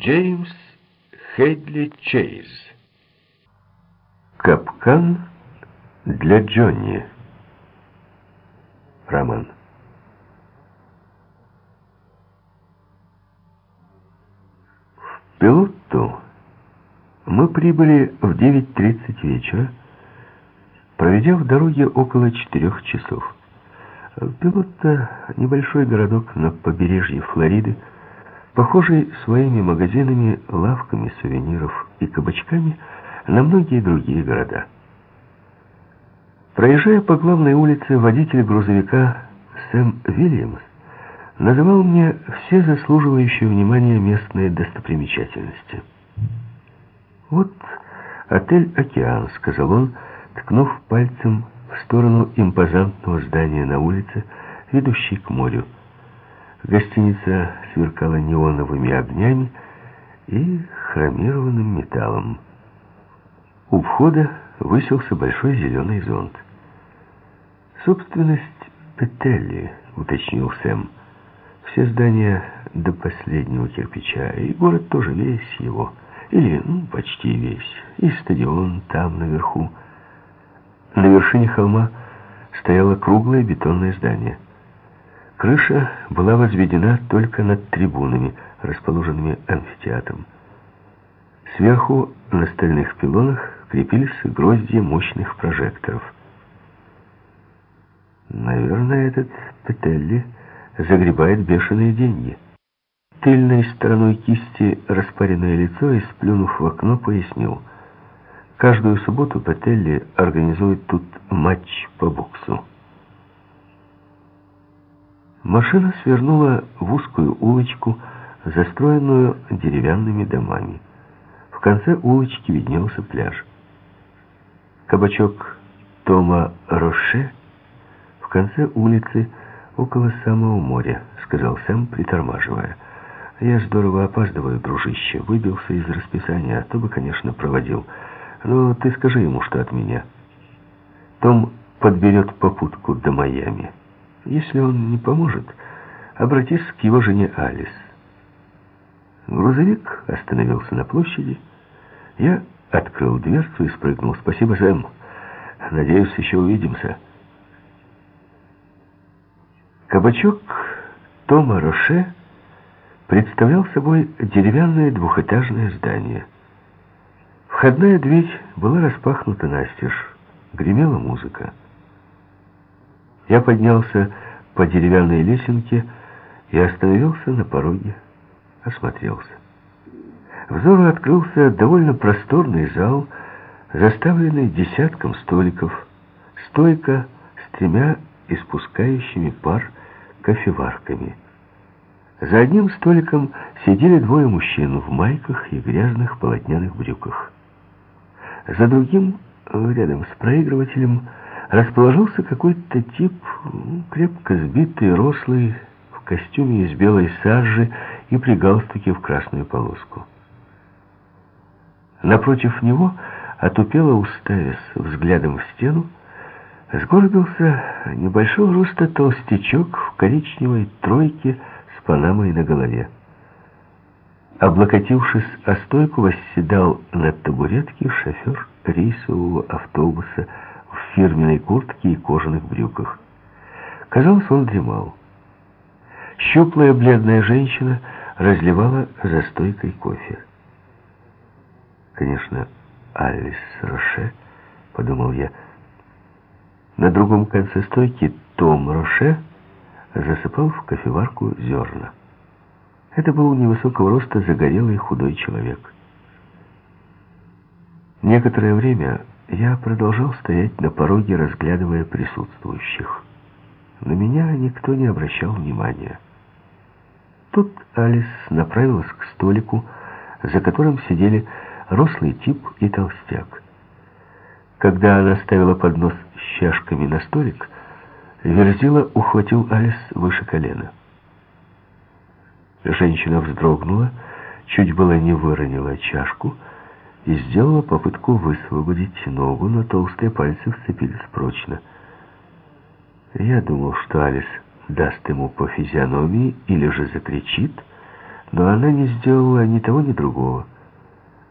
Джеймс Хедли Чейз. Капкан для Джонни. Роман. В Пилотту мы прибыли в 9.30 вечера, проведя в дороге около четырех часов. Пилотта — небольшой городок на побережье Флориды, похожий своими магазинами, лавками сувениров и кабачками на многие другие города. Проезжая по главной улице, водитель грузовика Сэм Вильямс называл мне все заслуживающие внимания местные достопримечательности. «Вот отель «Океан», — сказал он, ткнув пальцем в сторону импозантного здания на улице, ведущей к морю. Гостиница сверкала неоновыми огнями и хромированным металлом. У входа высился большой зеленый зонт. «Собственность Петелли», — уточнил Сэм. «Все здания до последнего кирпича, и город тоже весь его. Или, ну, почти весь. И стадион там, наверху». На вершине холма стояло круглое бетонное здание. Крыша была возведена только над трибунами, расположенными амфитеатром. Сверху на стальных пилонах крепились гроздья мощных прожекторов. Наверное, этот Петелли загребает бешеные деньги. Тыльной стороной кисти распаренное лицо и, сплюнув в окно, пояснил — Каждую субботу Петелли организует тут матч по боксу. Машина свернула в узкую улочку, застроенную деревянными домами. В конце улочки виднелся пляж. Кабачок Тома Роше в конце улицы около самого моря, сказал Сэм, притормаживая. Я здорово опаздываю, дружище. Выбился из расписания, а то бы, конечно, проводил. Ну, ты скажи ему, что от меня. Том подберет попутку до Майами. Если он не поможет, обратись к его жене Алис. Грузовик остановился на площади. Я открыл дверцу и спрыгнул. Спасибо, Сэм. Надеюсь, еще увидимся. Кабачок Тома Роше представлял собой деревянное двухэтажное здание – Входная дверь была распахнута настежь. Гремела музыка. Я поднялся по деревянной лесенке и остановился на пороге. Осмотрелся. Взору открылся довольно просторный зал, заставленный десятком столиков. Стойка с тремя испускающими пар кофеварками. За одним столиком сидели двое мужчин в майках и грязных полотняных брюках. За другим, рядом с проигрывателем, расположился какой-то тип, крепко сбитый, рослый, в костюме из белой сажи и при галстуке в красную полоску. Напротив него, отупело уставясь взглядом в стену, сгорбился небольшого роста толстячок в коричневой тройке с панамой на голове. Облокотившись о стойку, восседал на табуретке шофер рейсового автобуса в фирменной куртке и кожаных брюках. Казалось, он дремал. Щуплая бледная женщина разливала за стойкой кофе. Конечно, Алис Роше, подумал я. На другом конце стойки Том Роше засыпал в кофеварку зерна. Это был невысокого роста загорелый худой человек. Некоторое время я продолжал стоять на пороге, разглядывая присутствующих. На меня никто не обращал внимания. Тут Алис направилась к столику, за которым сидели рослый тип и толстяк. Когда она ставила поднос с чашками на столик, Верзила ухватил Алис выше колена. Женщина вздрогнула, чуть было не выронила чашку и сделала попытку высвободить ногу, но толстые пальцы вцепились прочно. Я думал, что Алис даст ему по физиономии или же закричит, но она не сделала ни того, ни другого.